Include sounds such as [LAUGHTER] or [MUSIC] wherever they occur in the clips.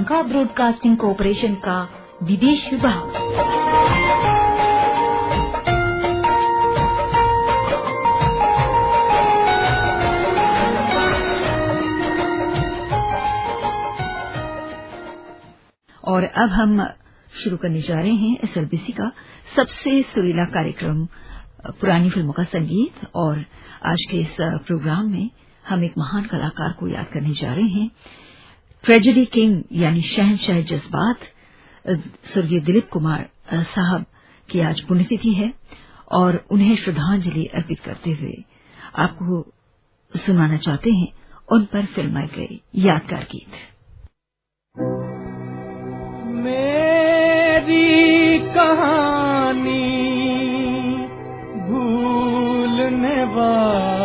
Sri Lanka broadcasting corporation का विदेश विभाग। और अब हम शुरू करने जा रहे हैं एसएलबीसी का सबसे सुरीला कार्यक्रम, पुरानी फ़िल्मों का संगीत। और आज के इस प्रोग्राम में हम एक महान कलाकार को याद करने जा रहे हैं। ट्रेजेडी किंग यानी शहनशाह जज्बात स्वर्गीय दिलीप कुमार साहब की आज पुण्यतिथि है और उन्हें श्रद्धांजलि अर्पित करते हुए आपको सुनाना चाहते हैं, उन पर फिल्माए गए यादगार गीत। मेरी कहानी भूलने वाले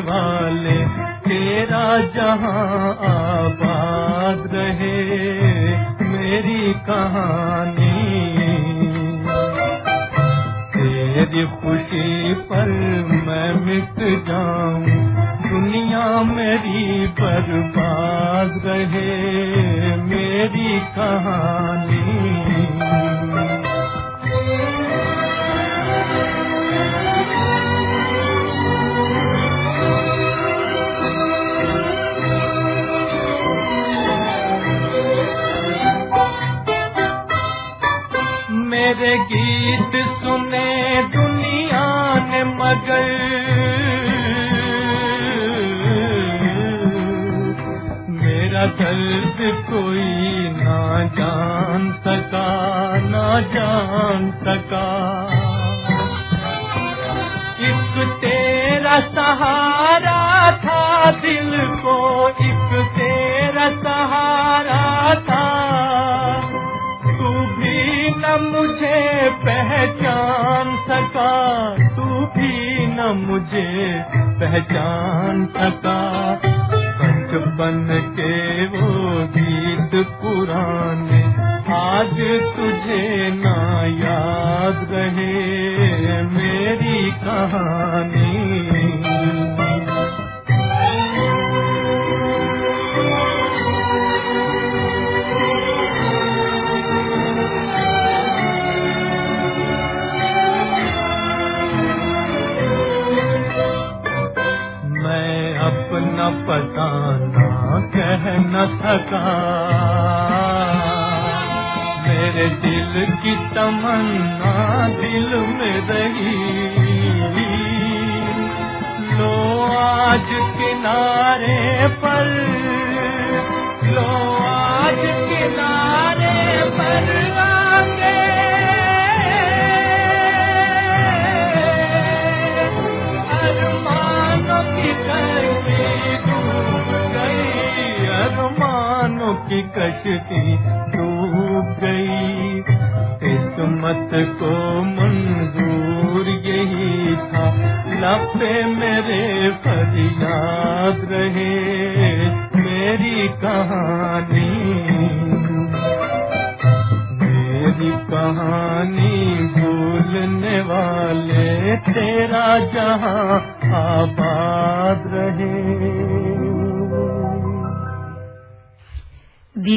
वाले, तेरा जहाँ आबाद रहे, मेरी कहानी। तेरी खुशी पर मैं मिट जाऊँ, दुनिया मेरी बर्बाद रहे, मेरी कहानी। बचपन के वो न मेरे दिल की तमन्ना दिल में रही। लो आज किनारे पर, लो आज किनारे पर।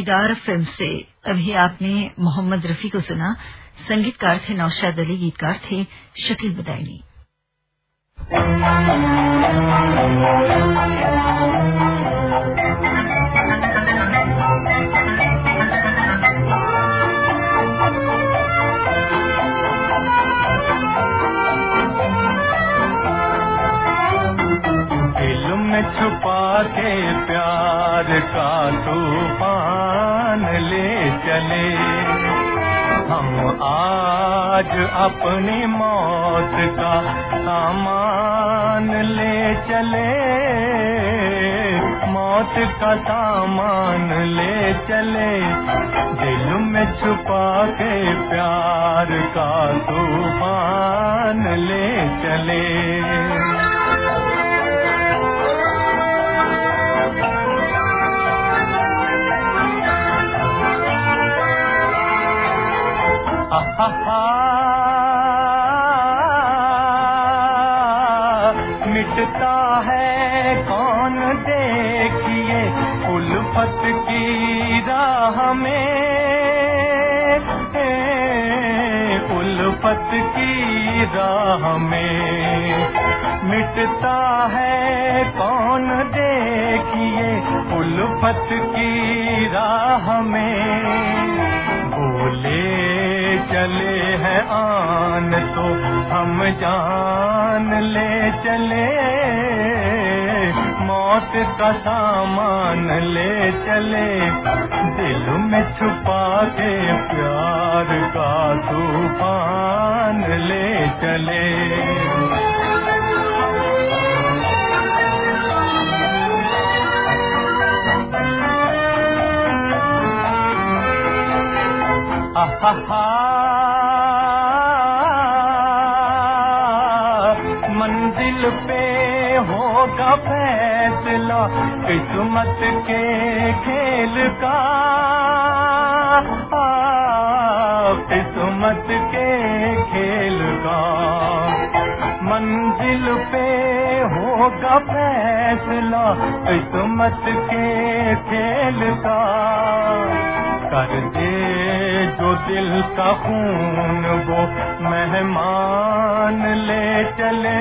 दीदार फ़िल्म से। अभी आपने मोहम्मद रफी को सुना। संगीतकार थे नौशाद अली, गीतकार थे शकील बदायनी। आज अपनी मौत का सामान ले चले। मौत का सामान ले चले। दिल में छुपा के प्यार का तूफ़ान ले चले। [LAUGHS] मिटता है कौन देखिए उल्फत की राह में। उल्फत की राह में मिटता है कौन देखिए उल्फत की राह में। बोले चले हैं आन तो हम जान ले चले। मौत का सामान ले चले। दिल में छुपा के प्यार का तूफ़ान ले चले। मंजिल पे होगा फैसला किस्मत के खेल का। किस्मत के खेल का। मंजिल पे होगा फैसला किस्मत के खेल का। कर दे जो दिल का खून वो मेहमान ले चले,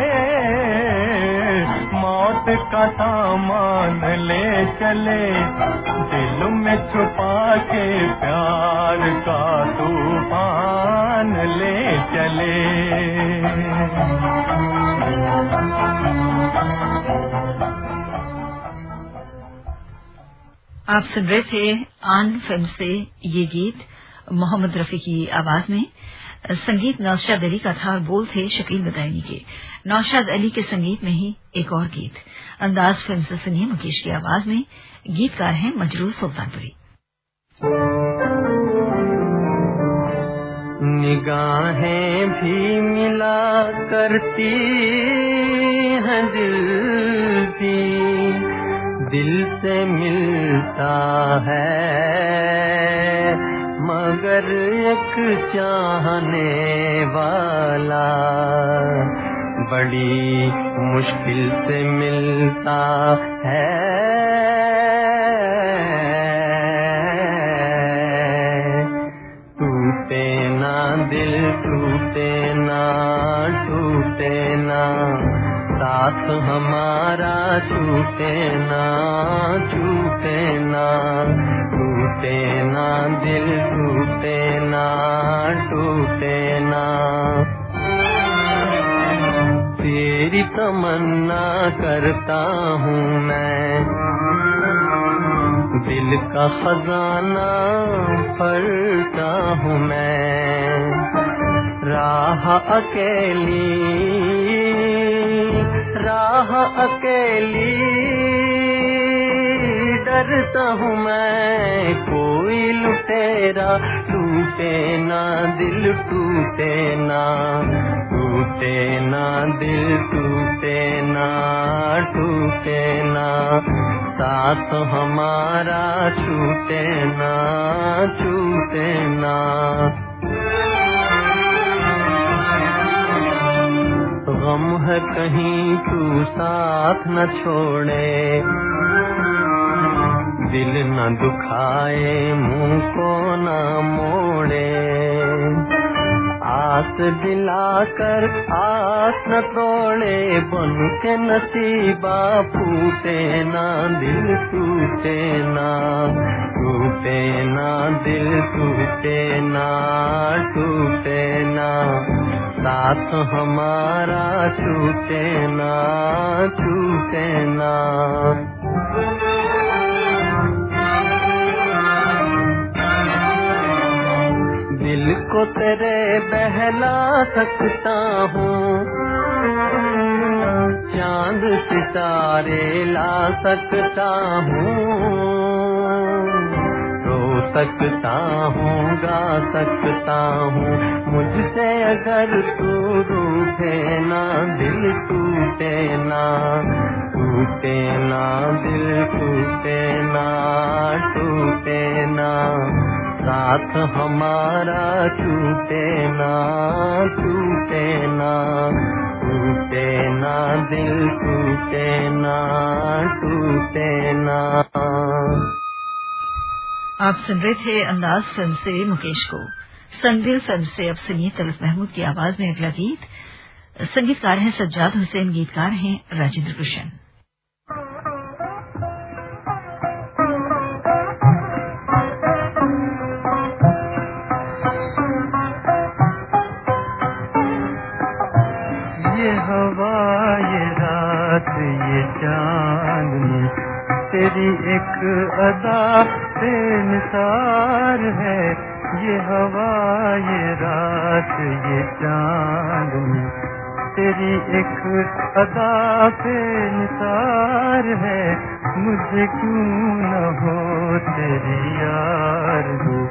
मौत का सामान ले चले, दिल में छुपा के प्यार का तूफ़ान ले चले। आप सुन रहे थे आन फ़िल्म से ये गीत, मोहम्मद रफी की आवाज़ में। संगीत नौशाद अली का था और बोल थे शकील बदायनी के। नौशाद अली के संगीत में ही एक और गीत। अंदाज फ़िल्म से सुनिए मुकेश की आवाज़ में। गीतकार हैं मजरू सुल्तानपुरी। निगाहें भी मिला करती हैं दिल की। दिल से मिलता है। मगर एक चाहने वाला बड़ी मुश्किल से मिलता है। साथ हमारा छूटे ना छूटे ना टूटे ना, दिल टूटे ना टूटे ना। तेरी तमन्ना करता हूँ मैं, दिल का खजाना पढ़ता हूँ मैं। राह अकेली राह अकेली। डरता हूँ मैं, कोई लुटेरा टूटे ना, दिल टूटे ना टूटे ना, दिल टूटे ना टूटे ना, साथ हमारा छूटे ना छूटे ना। गम है कहीं तू साथ न छोड़े। दिल न दुखाए मुँह को न मोड़े। आस दिलाकर आस न तोड़े बन के नसीबा फूटे ना, दिल टूटे ना टूटे ना, दिल टूटे ना टूटे ना, साथ हमारा छूटे ना छूटे ना। को तेरे बहला सकता हूँ। चाँद सितारे ला सकता हूँ। रो सकता हूँ, गा सकता हूँ। मुझसे अगर तू रूठे ना, दिल टूटे ना टूटे ना, दिल टूटे ना टूटे ना। साथ हमारा टूटे ना टूटे ना टूटे ना, दिल टूटे ना टूटे ना। आप सुन रहे थे अंदाज फ़िल्म से मुकेश को। संदिल फ़िल्म से अब सुनिए तलत महमूद की आवाज़ में अगला गीत। संगीतकार हैं सज्जाद हुसैन, गीतकार हैं राजेंद्र कृष्ण तेरी एक अदा बेनसार है। ये हवा, ये रात, ये चांदनी तेरी एक अदा बेनसार है। मुझे क्यों न हो तेरी यार हो?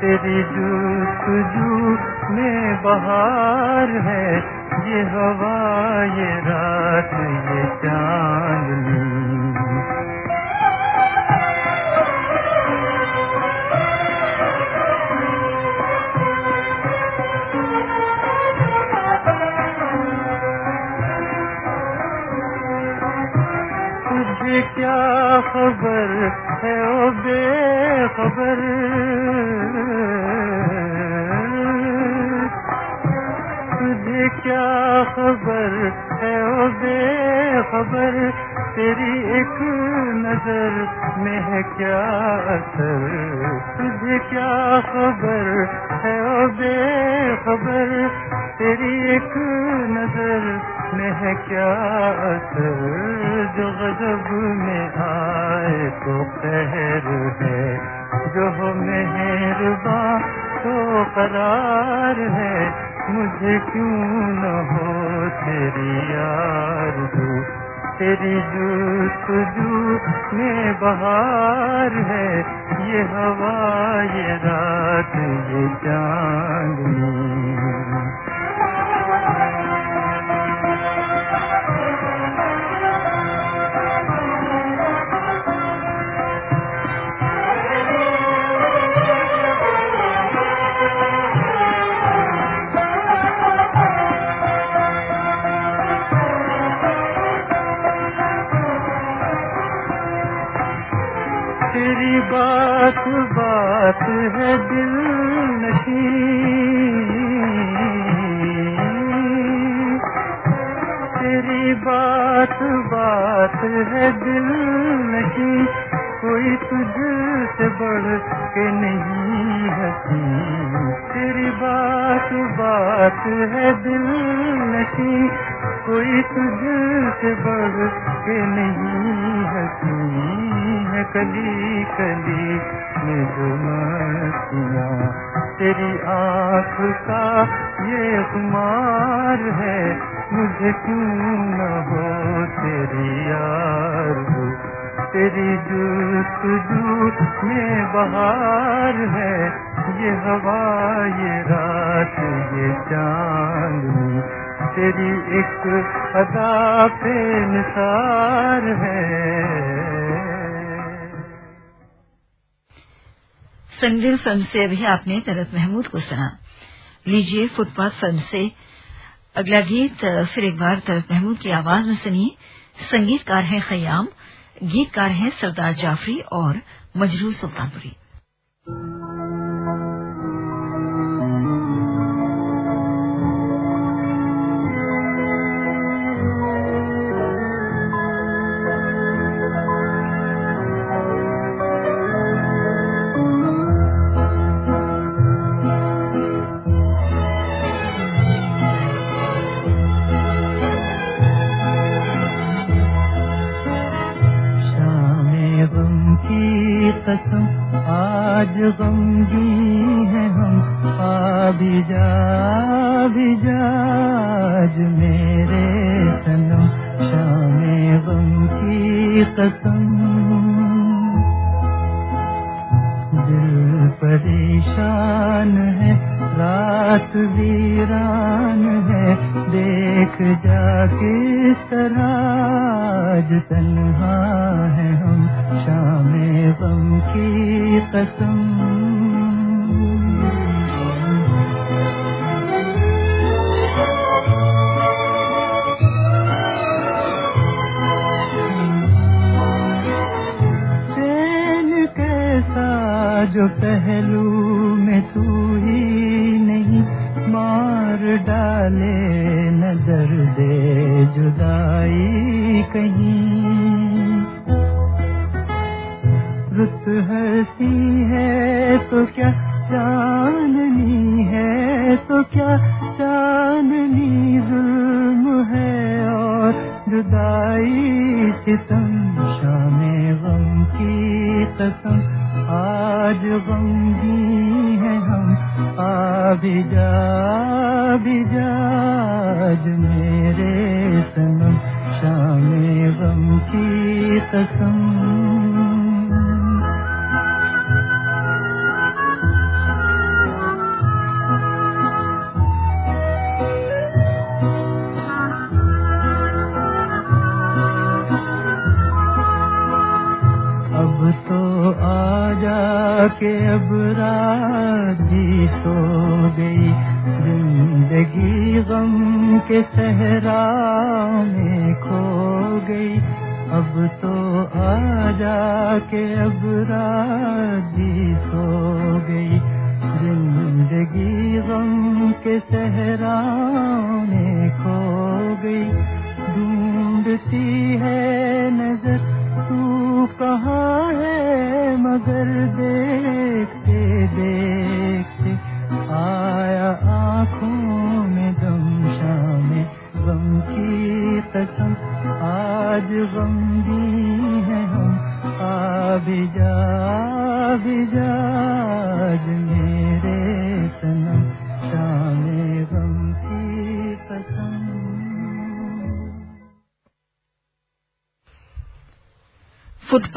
तेरी जुस्तजू में बहार है। ये हवा, ये रात, ये चांदनी खबर है, ओ बेखबर। तुझे क्या खबर है, ओ बेखबर? तेरी एक नज़र में है क्या असर? तुझे क्या खबर है, ओ बेखबर? तेरी एक नज़र में है क्या असर? तेरी जुस्तजू में बहार है ये हवा ये रात ये चांदनी। है दिल नशी तेरी बात बात है दिल नशी कोई तुझसे बढ़ के नहीं हसी तेरी बात बात है दिल नशी कोई तुझसे बढ़ के नहीं हसी है कली कली में जो मस्तियाँ तेरी आँख का ये कुमार है, मुझे क्यों न हो तेरी यार तेरी जुस्तजू में बहार है, ये हवा, ये रात, ये चांदनी तेरी एक अदा पे निसार है। संदिल फ़िल्म से अभी आपने तरत महमूद को सुना। लीजिए फुटपाथ फ़िल्म से। अगला गीत फिर एक बार तरत महमूद की आवाज़ में सुनिए। संगीतकार हैं खयाम, गीतकार हैं सरदार जाफरी और मजरू सुल्तानपुरी। गमगी है हम आ भी जा रात वीरान है, देख जा किस तरह तन्हा है हम, शाम गम की कसम। जो पहलू में तू ही डाले, नज़र दे जुदाई कहीं। रुत हसी है तो क्या चांदनी है तो क्या चांदनी जुल्म है? और जुदाई सितम, शाम गम की कसम, आज गमगी है हम, आ भी जा तेरा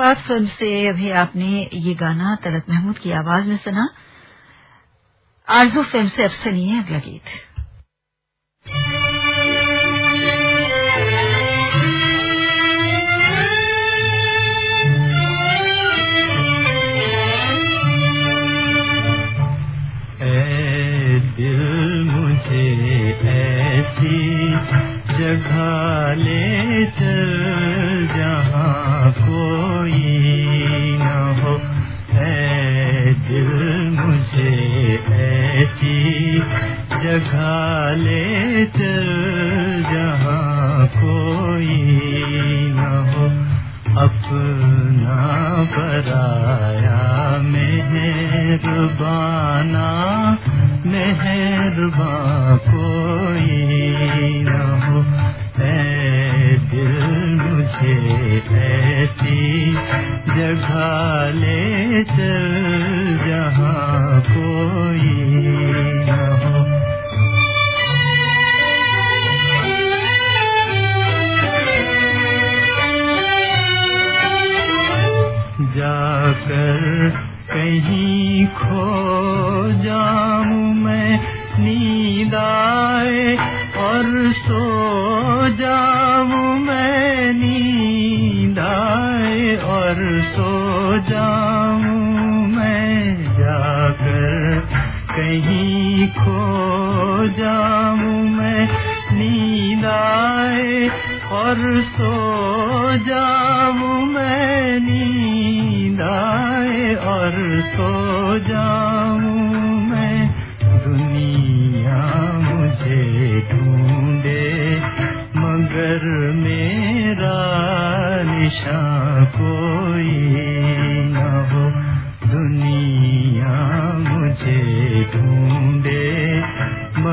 फुटपाथ फ़िल्म से अभी आपने ये गाना तलत महमूद की आवाज़ में सुना। आरज़ू फ़िल्म से अब सुनिए अगला गीत।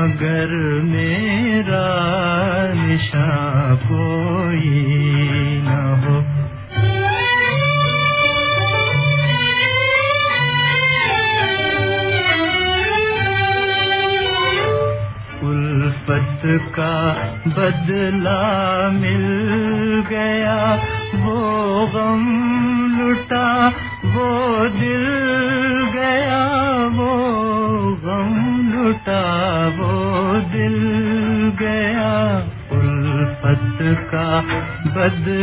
मगर मेरा निशा कोई न हो। उल्फत का बदला मिल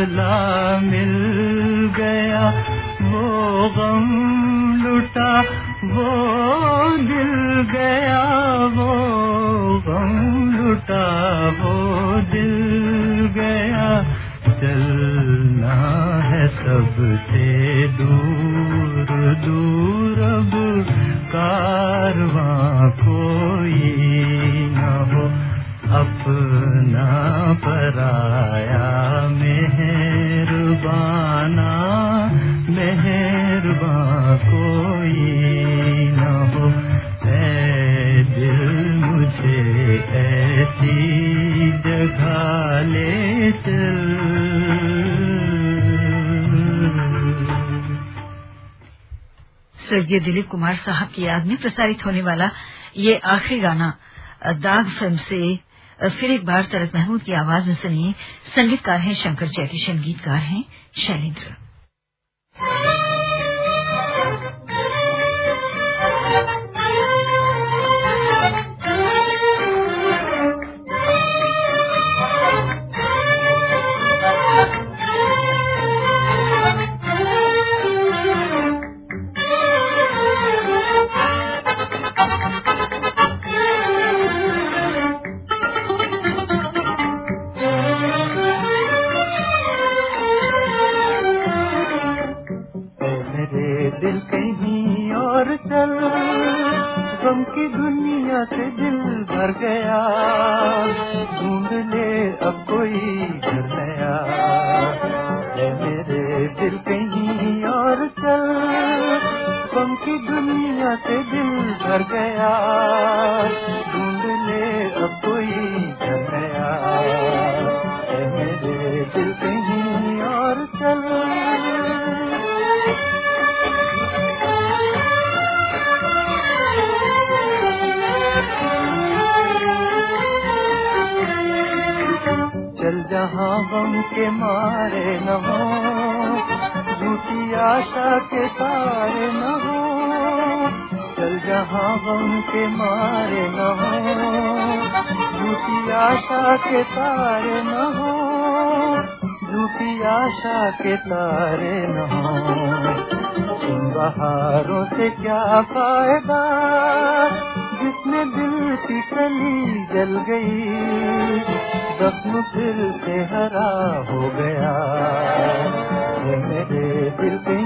बदला मिल गया। वो गम लुटा, वो दिल गया। वो गम लुटा, वो दिल गया। चलना है सबसे दूर दूर अब। कारवां कोई न हो। अपना पराया मेहरबाना, मेहरबा कोई न हो। दिल मुझे ऐसी जगह ले स्वर्गीय दिलीप कुमार साहब की याद में प्रसारित होने वाला ये आखिरी गाना, दाग फ़िल्म से फिर एक बार तरक महमूद की आवाज़ में सुनिए संगीतकार हैं शंकर जयकिशन, गीतकार हैं शैलेंद्र गम के मारे न हो, झूठी आशा के तारे न हो, चल जहाँ गम के मारे न हो, झूठी आशा के तारे न हो, झूठी आशा के तारे न हो। इन बहारों से क्या फ़ायदा? जिसमें दिल की कली जल गई, जख्म फिर से हरा हो गया। मेरे दिल कहीं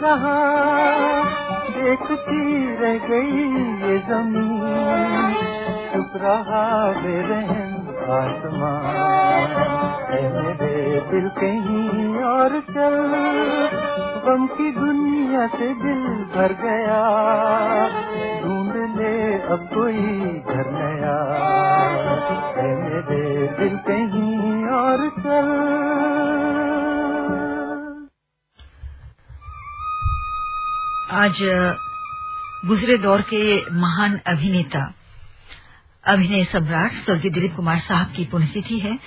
जहाँ देखती रह गई ये ज़मीन। चुप रहा बेरहम आसमान। मेरे दिल कहीं और चल, गम की दुनिया से दिल भर गया। ढूंढ ले अब कोई घर नया। मेरे दिल कहीं और चल आज, गुजरे दौर के महान अभिनेता, अभिनय सम्राट स्वर्गीय दिलीप कुमार साहब की पुण्यतिथि है।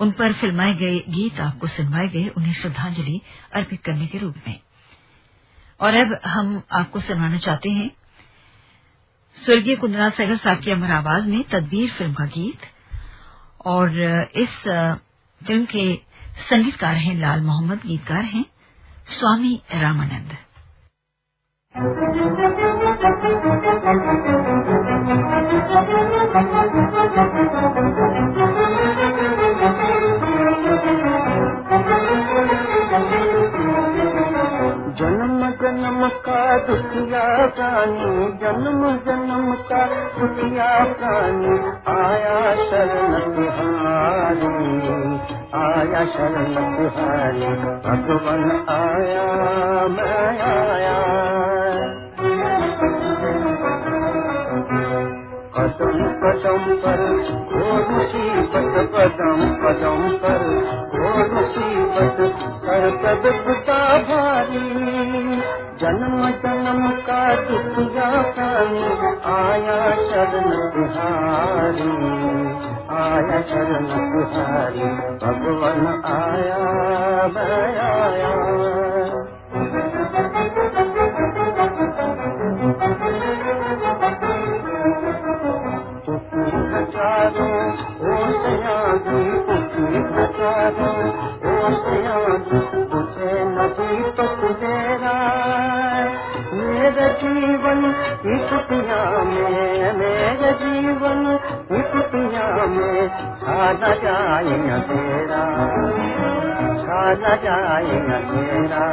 उन पर फिल्माए गए गीत आपको सुनवाए गए, उन्हें श्रद्धांजलि अर्पित करने के रूप में। और अब हम आपको सुनवाना चाहते हैं। स्वर्गीय कुंदराज सैगर साहब की अमर आवाज़ में तदबीर फ़िल्म का गीत और इस फ़िल्म के संगीतकार हैं लाल मोहम्मद, गीतकार हैं स्वामी रामानंद। जन्म जन्म का दुखिया प्राणी, जन्म जन्म का आया शरण तुहारी आया शरण तुहारी भगवान आया, मैं आया। कदम पर ओ मुसीबत पदम पदम पर ओ मुसीबत सर कद भारी। जन्म जन्म का दुख प्राणी आया शरण बिहारी, आया शरण बिहारी, भगवान आया जीवन इस दुनिया में मेरे जीवन इस दुनिया में छाना जाए तेरा छाना जाए तेरा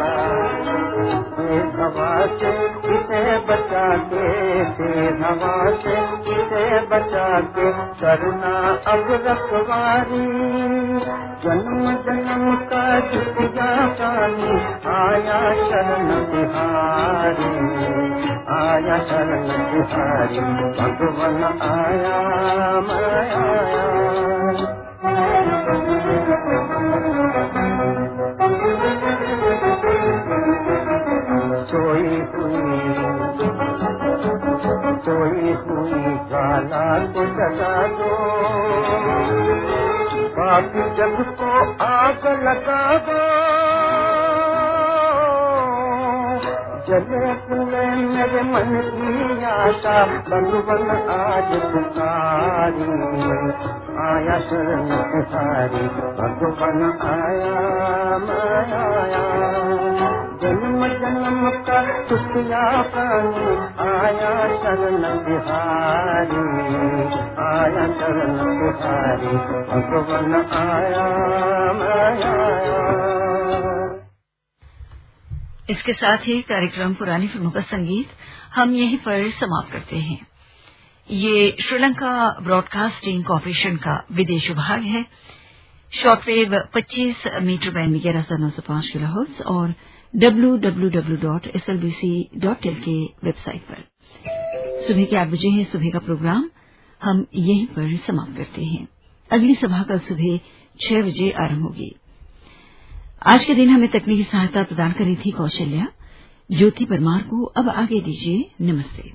हवा से किसे बचा के हवा से किसे बचा के करना अब रखवारी। जन्म जन्म का चुटिया पानी आया शरण बिहारी। आया शरण बिहारी, भगवान आया, माया। सोई सोई हुई गाना को जगा दो बाकी जग को आग लगा दो। जले तुले मेरे मन की आशा बन बन आज पुकारी। आया शरण पुकारी भगवान आया माया जन्म जन्म का सुखिया आया शरण बिहारी, आया शरण बिहारी, भगवान आया। इसके साथ ही कार्यक्रम पुरानी फ़िल्मों का संगीत हम यहीं पर समाप्त करते हैं। ये श्रीलंका ब्रॉडकास्टिंग कॉरपोरेशन का विदेश विभाग है। शॉर्टवेव 25 मीटर बैंड ग्यारह हज़ार नौ सौ पाँच किलो हर्ट्ज और W W W dot S L B C dot L K website पर। सुबह के आठ बजे है सुबह का प्रोग्राम। हम यहीं पर समाप्त करते हैं। अगली सभा कल सुबह छह बजे आरंभ होगी। आज के दिन हमें तकनीकी सहायता प्रदान करी थी कौशल्या। ज्योति परमार को अब आगे दीजिए नमस्ते।